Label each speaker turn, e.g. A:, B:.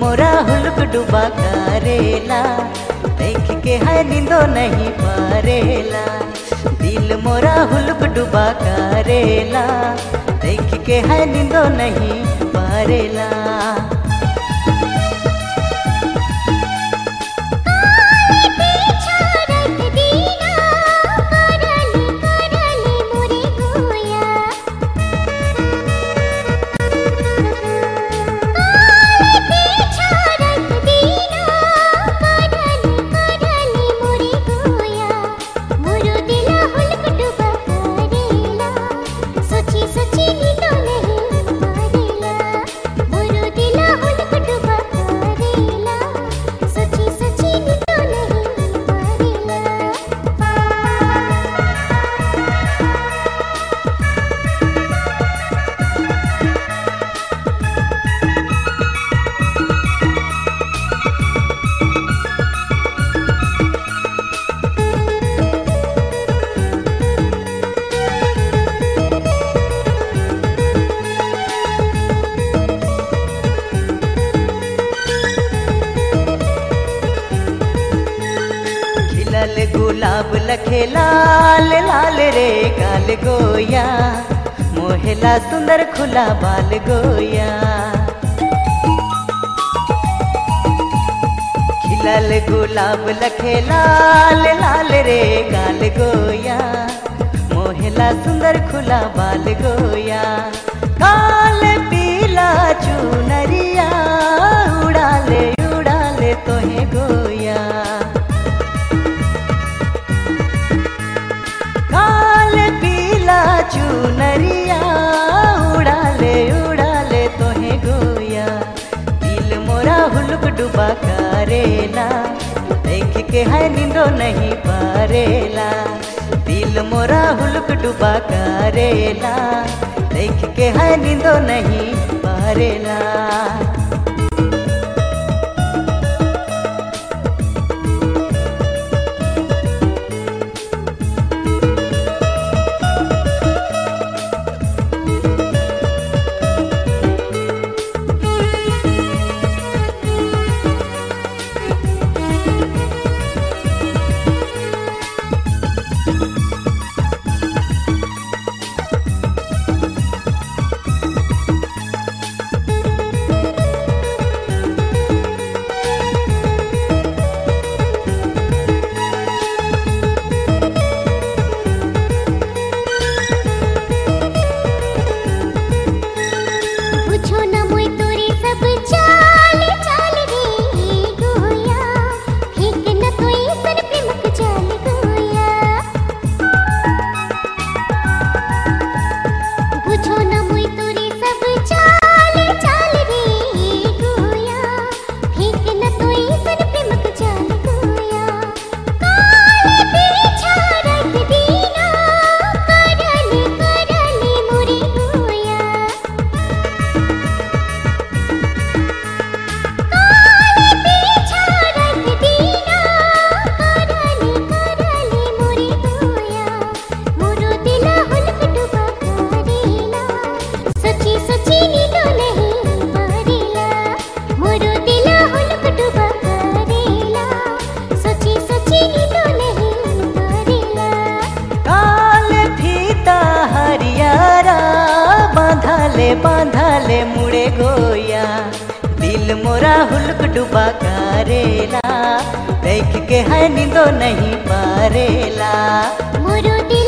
A: मोरा हुलक डुबा करेला। देख के है नींदो नहीं पारेला। दिल मोरा हुलक डुबा करेला। देख के है नींदो नहीं पारेला। गुलाब लखे लाल लाल रे गाल गोया। मोहेला सुंदर खुला बाल गोया। खिलल गुलाब लखे लाल लाल रे गाल गोया। मोहेला सुंदर खुला बाल गोया। काल पीला चुनरिया करेला देख के है नींदो नहीं पारेला। दिल मोरा हुलक डुबा करेला। देख के है नींदो नहीं पारेला। बांधाले मुड़े गोया। दिल मोरा हुलक डुबा करेला। देख के है नींदो नहीं पारेला।
B: मोरो दिल